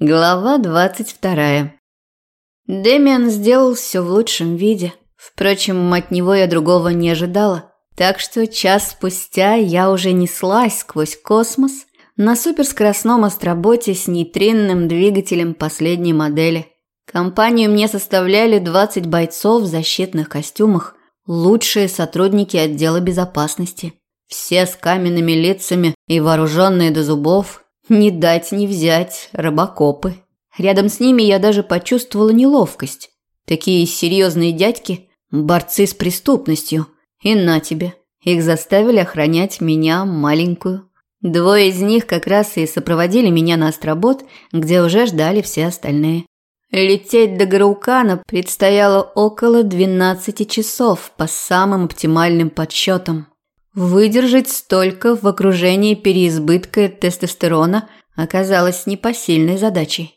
Глава двадцать вторая. Дэмиан сделал все в лучшем виде. Впрочем, от него я другого не ожидала. Так что час спустя я уже неслась сквозь космос на суперскоростном астроботе с нейтринным двигателем последней модели. Компанию мне составляли 20 бойцов в защитных костюмах, лучшие сотрудники отдела безопасности. Все с каменными лицами и вооруженные до зубов, не дать не взять, робокопы. Рядом с ними я даже почувствовала неловкость. Такие серьезные дядьки, борцы с преступностью. И на тебе, их заставили охранять меня, маленькую. Двое из них как раз и сопроводили меня на остробот, где уже ждали все остальные. Лететь до Гараукана предстояло около 12 часов по самым оптимальным подсчетам. Выдержать столько в окружении переизбытка тестостерона оказалось непосильной задачей.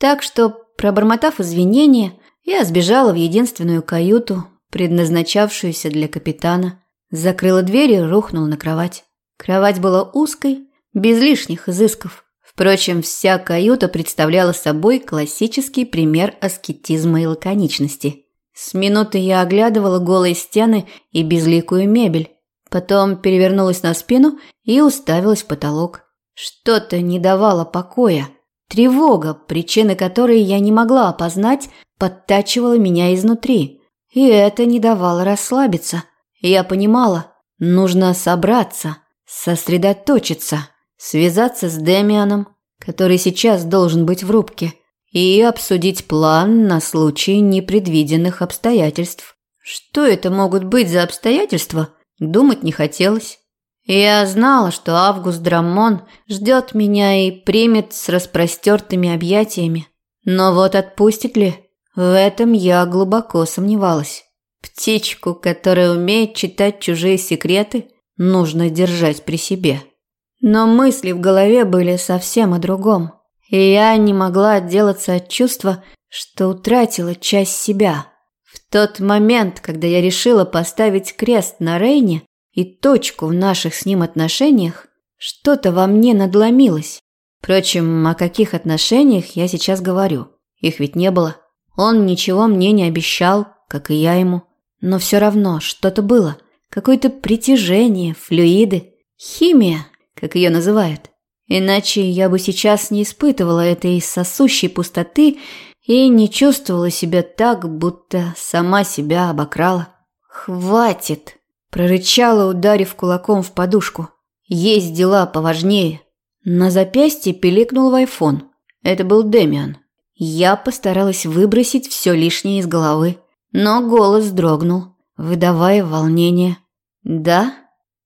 Так что, пробормотав извинения, я сбежала в единственную каюту, предназначавшуюся для капитана, закрыла дверь и рухнула на кровать. Кровать была узкой, без лишних изысков. Впрочем, вся каюта представляла собой классический пример аскетизма и лаконичности. С минуты я оглядывала голые стены и безликую мебель, Потом перевернулась на спину и уставилась в потолок. Что-то не давало покоя. Тревога, причины которой я не могла опознать, подтачивала меня изнутри. И это не давало расслабиться. Я понимала, нужно собраться, сосредоточиться, связаться с Демианом, который сейчас должен быть в рубке, и обсудить план на случай непредвиденных обстоятельств. Что это могут быть за обстоятельства, Думать не хотелось. Я знала, что Август Драмон ждет меня и примет с распростертыми объятиями. Но вот отпустит ли? В этом я глубоко сомневалась. Птичку, которая умеет читать чужие секреты, нужно держать при себе. Но мысли в голове были совсем о другом. И я не могла отделаться от чувства, что утратила часть себя. В тот момент, когда я решила поставить крест на Рейне и точку в наших с ним отношениях, что-то во мне надломилось. Впрочем, о каких отношениях я сейчас говорю? Их ведь не было. Он ничего мне не обещал, как и я ему. Но все равно что-то было. Какое-то притяжение, флюиды, химия, как ее называют. Иначе я бы сейчас не испытывала этой сосущей пустоты и не чувствовала себя так, будто сама себя обокрала. «Хватит!» – прорычала, ударив кулаком в подушку. «Есть дела поважнее». На запястье пиликнул в айфон. Это был Демиан. Я постаралась выбросить все лишнее из головы, но голос дрогнул, выдавая волнение. «Да?»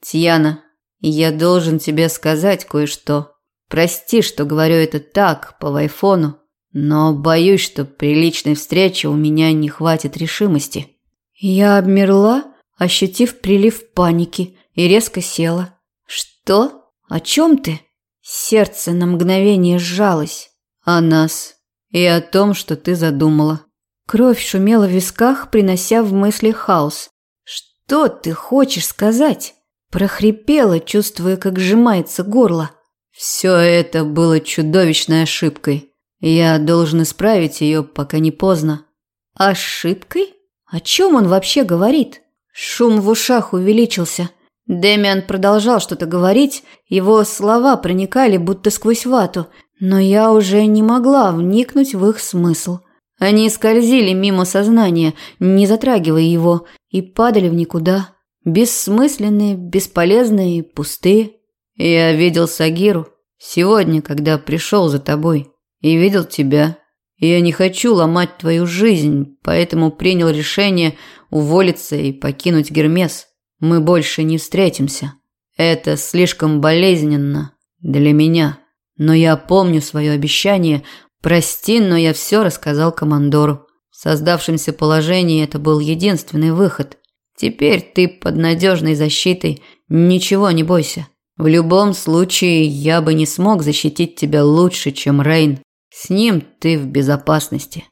«Тьяна, я должен тебе сказать кое-что. Прости, что говорю это так, по айфону, но боюсь, что при личной встрече у меня не хватит решимости. Я обмерла, ощутив прилив паники, и резко села. Что? О чем ты? Сердце на мгновение сжалось. О нас. И о том, что ты задумала. Кровь шумела в висках, принося в мысли хаос. Что ты хочешь сказать? Прохрипела, чувствуя, как сжимается горло. Все это было чудовищной ошибкой. Я должен исправить ее, пока не поздно. Ошибкой? О чем он вообще говорит? Шум в ушах увеличился. Демиан продолжал что-то говорить, его слова проникали будто сквозь вату, но я уже не могла вникнуть в их смысл. Они скользили мимо сознания, не затрагивая его, и падали в никуда. Бессмысленные, бесполезные, пустые. Я видел Сагиру сегодня, когда пришел за тобой и видел тебя. Я не хочу ломать твою жизнь, поэтому принял решение уволиться и покинуть Гермес. Мы больше не встретимся. Это слишком болезненно для меня. Но я помню свое обещание. Прости, но я все рассказал командору. В создавшемся положении это был единственный выход. Теперь ты под надежной защитой. Ничего не бойся. В любом случае, я бы не смог защитить тебя лучше, чем Рейн. С ним ты в безопасности.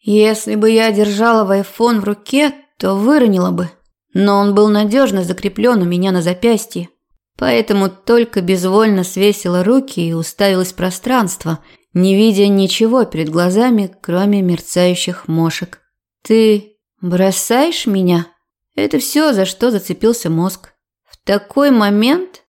Если бы я держала в айфон в руке, то выронила бы. Но он был надежно закреплен у меня на запястье. Поэтому только безвольно свесила руки и уставилась в пространство, не видя ничего перед глазами, кроме мерцающих мошек. «Ты бросаешь меня?» Это все, за что зацепился мозг. В такой момент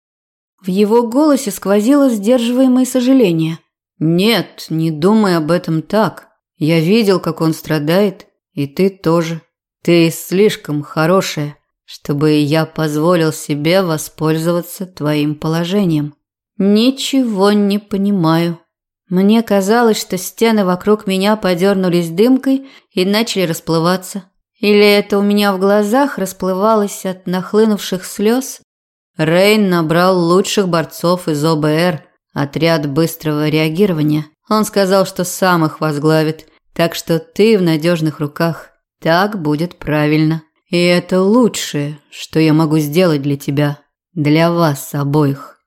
в его голосе сквозило сдерживаемое сожаление. «Нет, не думай об этом так. Я видел, как он страдает, и ты тоже. Ты слишком хорошая, чтобы я позволил себе воспользоваться твоим положением». «Ничего не понимаю». Мне казалось, что стены вокруг меня подернулись дымкой и начали расплываться. Или это у меня в глазах расплывалось от нахлынувших слез? Рейн набрал лучших борцов из ОБР, отряд быстрого реагирования. Он сказал, что сам их возглавит, так что ты в надежных руках. Так будет правильно. И это лучшее, что я могу сделать для тебя, для вас обоих.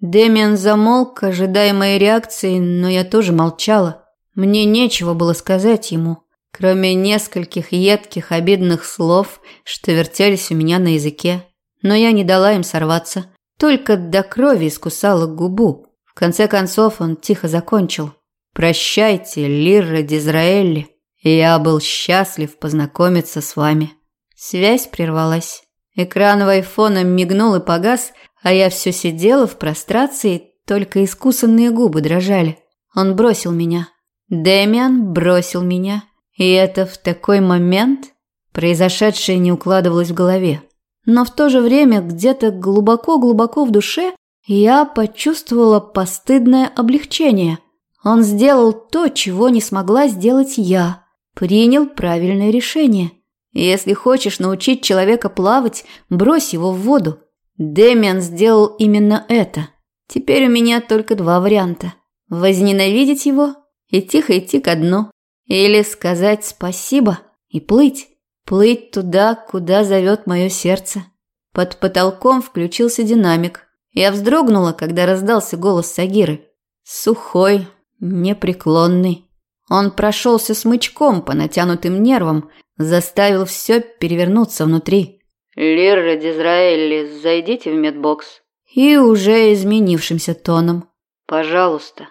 Дэмиан замолк, ожидая моей реакции, но я тоже молчала. Мне нечего было сказать ему кроме нескольких едких обидных слов, что вертелись у меня на языке. Но я не дала им сорваться, только до крови искусала губу. В конце концов он тихо закончил. «Прощайте, Лирра Дизраэлли, я был счастлив познакомиться с вами». Связь прервалась. Экран в айфона мигнул и погас, а я все сидела в прострации, только искусанные губы дрожали. Он бросил меня. Дэмиан бросил меня. И это в такой момент произошедшее не укладывалось в голове. Но в то же время где-то глубоко-глубоко в душе я почувствовала постыдное облегчение. Он сделал то, чего не смогла сделать я. Принял правильное решение. Если хочешь научить человека плавать, брось его в воду. Дэмиан сделал именно это. Теперь у меня только два варианта. Возненавидеть его и тихо идти ко дну. Или сказать спасибо и плыть. Плыть туда, куда зовет мое сердце. Под потолком включился динамик. Я вздрогнула, когда раздался голос Сагиры. Сухой, непреклонный. Он прошелся смычком по натянутым нервам, заставил все перевернуться внутри. «Лирра Дизраэли, зайдите в медбокс». И уже изменившимся тоном. «Пожалуйста».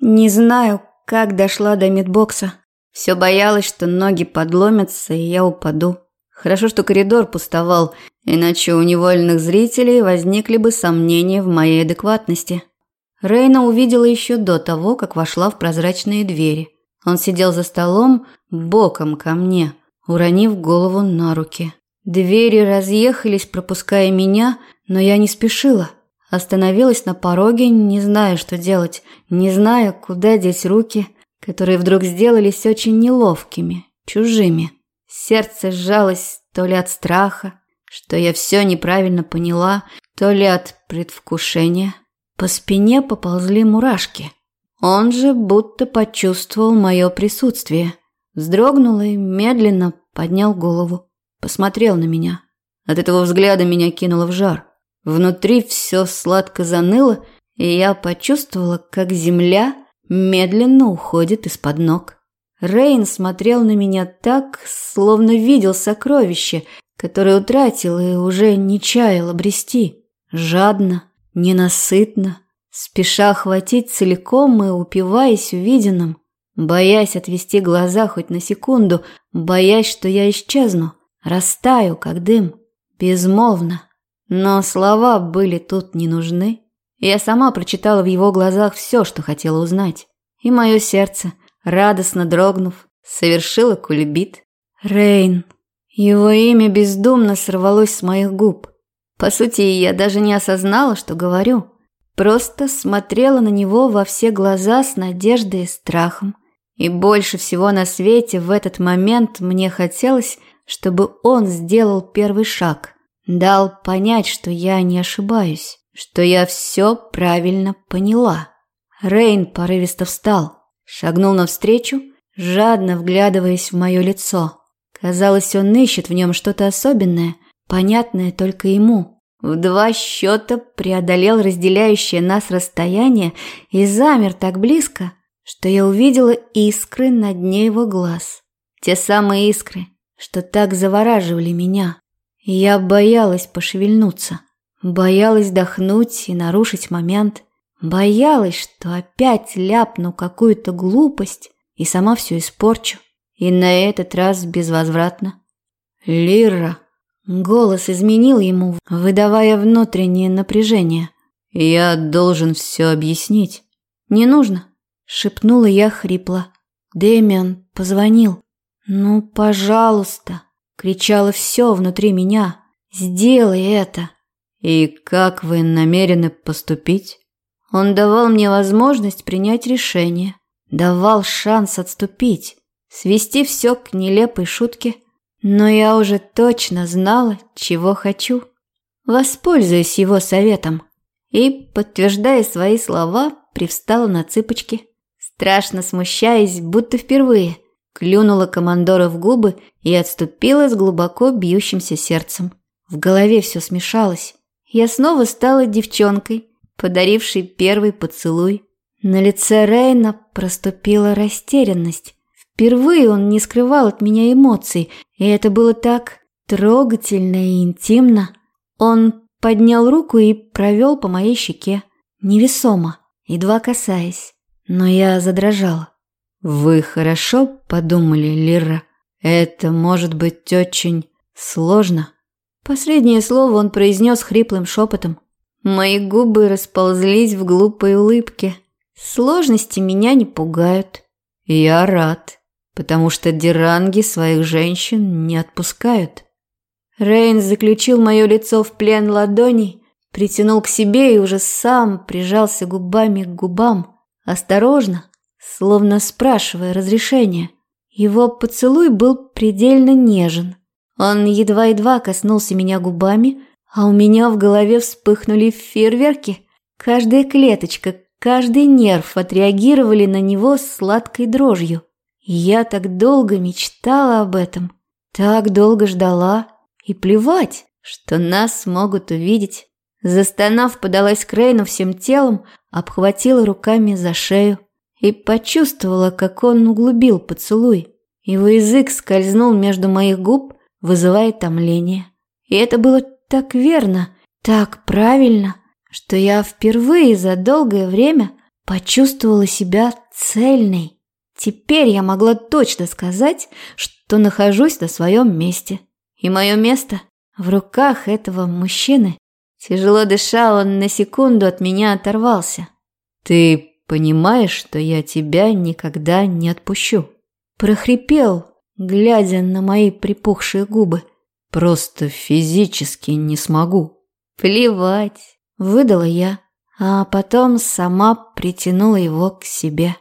Не знаю, как дошла до медбокса. Все боялась, что ноги подломятся, и я упаду. Хорошо, что коридор пустовал, иначе у невольных зрителей возникли бы сомнения в моей адекватности. Рейна увидела еще до того, как вошла в прозрачные двери. Он сидел за столом боком ко мне, уронив голову на руки. Двери разъехались, пропуская меня, но я не спешила. Остановилась на пороге, не зная, что делать, не зная, куда деть руки, которые вдруг сделались очень неловкими, чужими. Сердце сжалось то ли от страха, что я все неправильно поняла, то ли от предвкушения. По спине поползли мурашки. Он же будто почувствовал мое присутствие. Вздрогнул и медленно поднял голову. Посмотрел на меня. От этого взгляда меня кинуло в жар. Внутри все сладко заныло, и я почувствовала, как земля медленно уходит из-под ног. Рейн смотрел на меня так, словно видел сокровище, которое утратил и уже не чаял обрести. Жадно, ненасытно, спеша охватить целиком и упиваясь увиденным, боясь отвести глаза хоть на секунду, боясь, что я исчезну, растаю, как дым, безмолвно. Но слова были тут не нужны. Я сама прочитала в его глазах все, что хотела узнать. И мое сердце, радостно дрогнув, совершило кульбит. Рейн. Его имя бездумно сорвалось с моих губ. По сути, я даже не осознала, что говорю. Просто смотрела на него во все глаза с надеждой и страхом. И больше всего на свете в этот момент мне хотелось, чтобы он сделал первый шаг – Дал понять, что я не ошибаюсь, что я все правильно поняла. Рейн порывисто встал, шагнул навстречу, жадно вглядываясь в мое лицо. Казалось, он ищет в нем что-то особенное, понятное только ему. В два счета преодолел разделяющее нас расстояние и замер так близко, что я увидела искры на дне его глаз. Те самые искры, что так завораживали меня. Я боялась пошевельнуться, боялась дохнуть и нарушить момент, боялась, что опять ляпну какую-то глупость и сама все испорчу, и на этот раз безвозвратно. «Лира!» Голос изменил ему, выдавая внутреннее напряжение. «Я должен все объяснить». «Не нужно», — шепнула я хрипло. Дэмиан позвонил. «Ну, пожалуйста!» – кричало все внутри меня. «Сделай это!» «И как вы намерены поступить?» Он давал мне возможность принять решение, давал шанс отступить, свести все к нелепой шутке, но я уже точно знала, чего хочу. Воспользуюсь его советом и, подтверждая свои слова, привстала на цыпочки, страшно смущаясь, будто впервые – клюнула командора в губы и отступила с глубоко бьющимся сердцем. В голове все смешалось. Я снова стала девчонкой, подарившей первый поцелуй. На лице Рейна проступила растерянность. Впервые он не скрывал от меня эмоций, и это было так трогательно и интимно. Он поднял руку и провел по моей щеке, невесомо, едва касаясь, но я задрожала. Вы хорошо подумали, Лира? Это может быть очень сложно. Последнее слово он произнес хриплым шепотом. Мои губы расползлись в глупой улыбке. Сложности меня не пугают. Я рад, потому что диранги своих женщин не отпускают. Рейн заключил мое лицо в плен ладоней, притянул к себе и уже сам прижался губами к губам. Осторожно, словно спрашивая разрешения. Его поцелуй был предельно нежен. Он едва-едва коснулся меня губами, а у меня в голове вспыхнули фейерверки. Каждая клеточка, каждый нерв отреагировали на него сладкой дрожью. Я так долго мечтала об этом, так долго ждала. И плевать, что нас могут увидеть. Застонав, подалась к Рейну всем телом, обхватила руками за шею и почувствовала, как он углубил поцелуй. Его язык скользнул между моих губ, вызывая томление. И это было так верно, так правильно, что я впервые за долгое время почувствовала себя цельной. Теперь я могла точно сказать, что нахожусь на своем месте. И мое место в руках этого мужчины. Тяжело дыша, он на секунду от меня оторвался. «Ты Понимаешь, что я тебя никогда не отпущу. Прохрипел, глядя на мои припухшие губы. Просто физически не смогу. Плевать, выдала я, а потом сама притянула его к себе.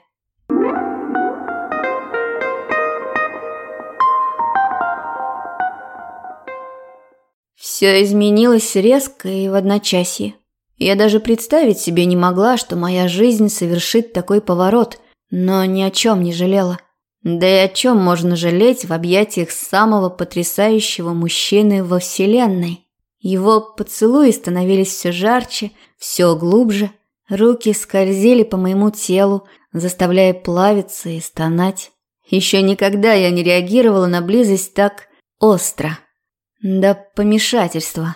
Все изменилось резко и в одночасье. Я даже представить себе не могла, что моя жизнь совершит такой поворот, но ни о чем не жалела. Да и о чем можно жалеть в объятиях самого потрясающего мужчины во Вселенной? Его поцелуи становились все жарче, все глубже. Руки скользили по моему телу, заставляя плавиться и стонать. Еще никогда я не реагировала на близость так остро. До помешательства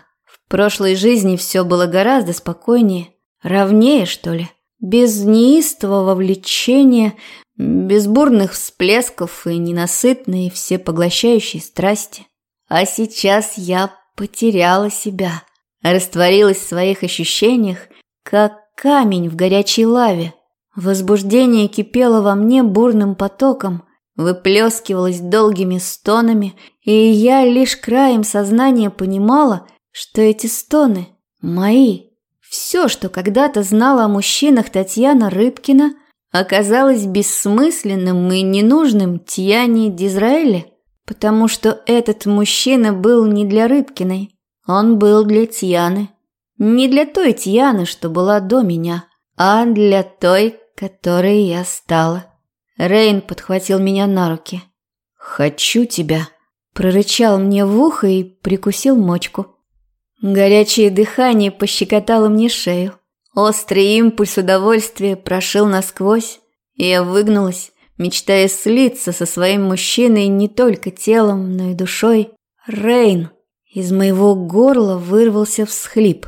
прошлой жизни все было гораздо спокойнее, ровнее, что ли, без неистового влечения, без бурных всплесков и ненасытной всепоглощающей страсти. А сейчас я потеряла себя, растворилась в своих ощущениях, как камень в горячей лаве. Возбуждение кипело во мне бурным потоком, выплескивалось долгими стонами, и я лишь краем сознания понимала, что эти стоны мои. Все, что когда-то знала о мужчинах Татьяна Рыбкина, оказалось бессмысленным и ненужным Тьяне Дизраэле, потому что этот мужчина был не для Рыбкиной, он был для Тьяны. Не для той Тьяны, что была до меня, а для той, которой я стала. Рейн подхватил меня на руки. «Хочу тебя», – прорычал мне в ухо и прикусил мочку. Горячее дыхание пощекотало мне шею. Острый импульс удовольствия прошил насквозь, и я выгнулась, мечтая слиться со своим мужчиной не только телом, но и душой. Рейн. Из моего горла вырвался всхлип.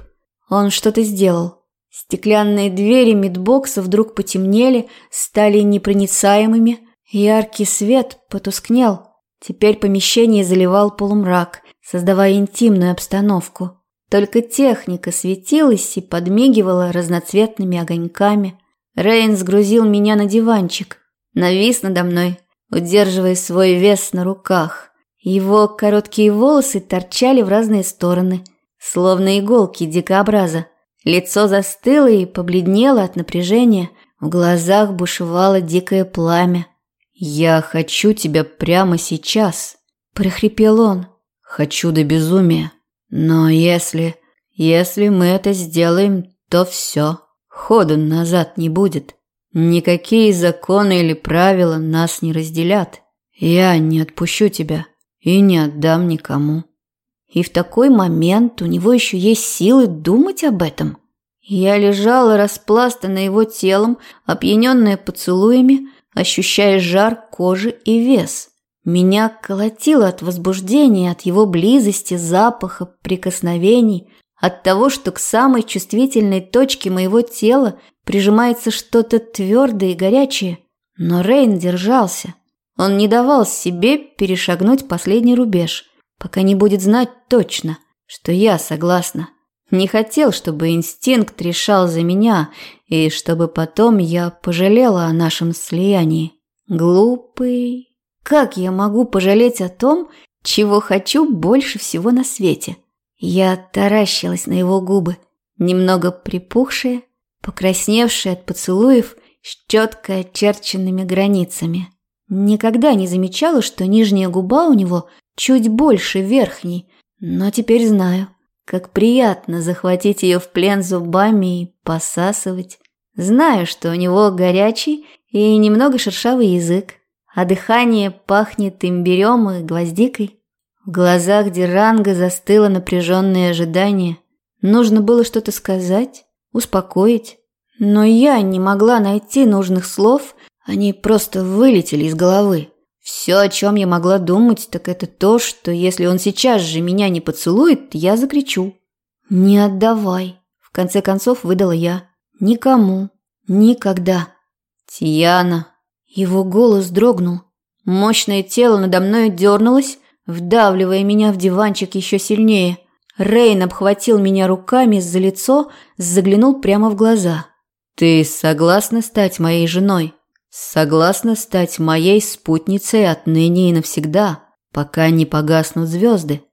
Он что-то сделал. Стеклянные двери мидбокса вдруг потемнели, стали непроницаемыми. Яркий свет потускнел. Теперь помещение заливал полумрак, создавая интимную обстановку. Только техника светилась и подмигивала разноцветными огоньками. Рейн сгрузил меня на диванчик, навис надо мной, удерживая свой вес на руках. Его короткие волосы торчали в разные стороны, словно иголки дикообраза. Лицо застыло и побледнело от напряжения, в глазах бушевало дикое пламя. «Я хочу тебя прямо сейчас», – прохрипел он. «Хочу до безумия. Но если... если мы это сделаем, то все. Хода назад не будет. Никакие законы или правила нас не разделят. Я не отпущу тебя и не отдам никому. И в такой момент у него еще есть силы думать об этом. Я лежала распластанная его телом, опьяненная поцелуями, ощущая жар кожи и вес. Меня колотило от возбуждения, от его близости, запаха, прикосновений, от того, что к самой чувствительной точке моего тела прижимается что-то твердое и горячее. Но Рейн держался. Он не давал себе перешагнуть последний рубеж, пока не будет знать точно, что я согласна. Не хотел, чтобы инстинкт решал за меня, и чтобы потом я пожалела о нашем слиянии. Глупый. Как я могу пожалеть о том, чего хочу больше всего на свете? Я таращилась на его губы, немного припухшие, покрасневшие от поцелуев с четко очерченными границами. Никогда не замечала, что нижняя губа у него чуть больше верхней, но теперь знаю, как приятно захватить ее в плен зубами и посасывать. Знаю, что у него горячий и немного шершавый язык, а дыхание пахнет имбирем и гвоздикой. В глазах Диранга застыло напряженное ожидание. Нужно было что-то сказать, успокоить. Но я не могла найти нужных слов, они просто вылетели из головы. Все, о чем я могла думать, так это то, что если он сейчас же меня не поцелует, я закричу. «Не отдавай», – в конце концов выдала я. «Никому. Никогда». «Тьяна». Его голос дрогнул. Мощное тело надо мной дернулось, вдавливая меня в диванчик еще сильнее. Рейн обхватил меня руками за лицо, заглянул прямо в глаза. «Ты согласна стать моей женой?» Согласна стать моей спутницей отныне и навсегда, пока не погаснут звезды.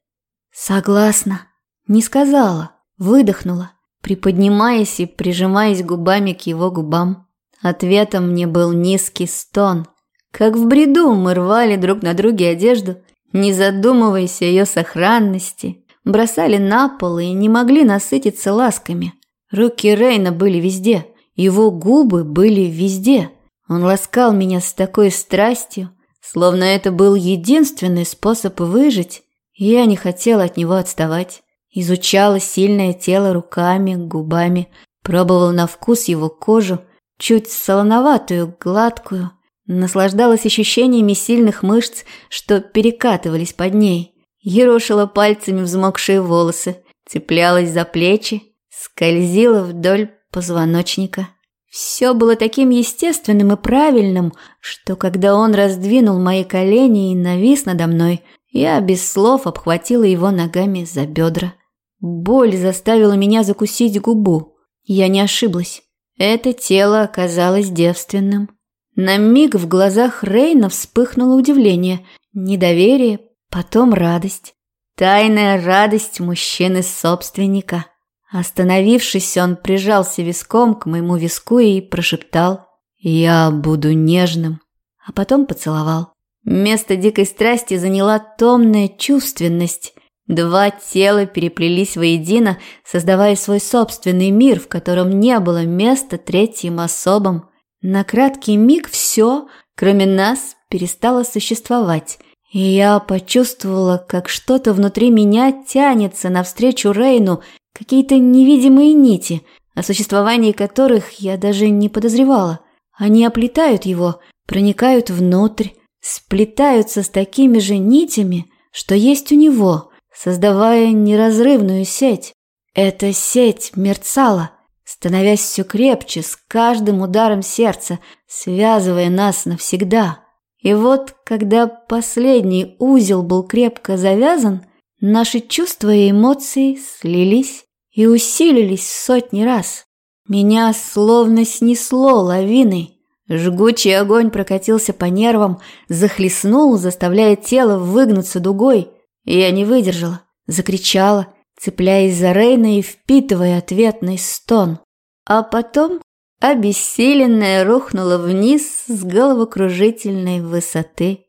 Согласна. Не сказала, выдохнула, приподнимаясь и прижимаясь губами к его губам. Ответом мне был низкий стон. Как в бреду мы рвали друг на друге одежду, не задумываясь о ее сохранности, бросали на пол и не могли насытиться ласками. Руки Рейна были везде, его губы были везде – он ласкал меня с такой страстью, словно это был единственный способ выжить, я не хотела от него отставать. Изучала сильное тело руками, губами, пробовала на вкус его кожу, чуть солоноватую, гладкую, наслаждалась ощущениями сильных мышц, что перекатывались под ней, ерошила пальцами взмокшие волосы, цеплялась за плечи, скользила вдоль позвоночника. Все было таким естественным и правильным, что когда он раздвинул мои колени и навис надо мной, я без слов обхватила его ногами за бедра. Боль заставила меня закусить губу. Я не ошиблась. Это тело оказалось девственным. На миг в глазах Рейна вспыхнуло удивление, недоверие, потом радость. Тайная радость мужчины-собственника. Остановившись, он прижался виском к моему виску и прошептал «Я буду нежным», а потом поцеловал. Место дикой страсти заняла томная чувственность. Два тела переплелись воедино, создавая свой собственный мир, в котором не было места третьим особам. На краткий миг все, кроме нас, перестало существовать, и я почувствовала, как что-то внутри меня тянется навстречу Рейну, Какие-то невидимые нити, о существовании которых я даже не подозревала. Они оплетают его, проникают внутрь, сплетаются с такими же нитями, что есть у него, создавая неразрывную сеть. Эта сеть мерцала, становясь все крепче с каждым ударом сердца, связывая нас навсегда. И вот, когда последний узел был крепко завязан, наши чувства и эмоции слились и усилились сотни раз. Меня словно снесло лавиной. Жгучий огонь прокатился по нервам, захлестнул, заставляя тело выгнуться дугой. Я не выдержала, закричала, цепляясь за Рейна и впитывая ответный стон. А потом обессиленная рухнула вниз с головокружительной высоты.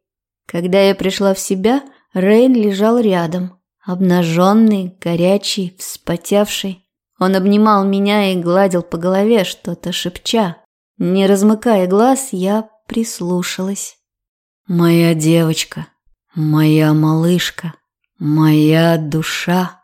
Когда я пришла в себя, Рейн лежал рядом, обнаженный, горячий, вспотевший. Он обнимал меня и гладил по голове, что-то шепча. Не размыкая глаз, я прислушалась. «Моя девочка, моя малышка, моя душа».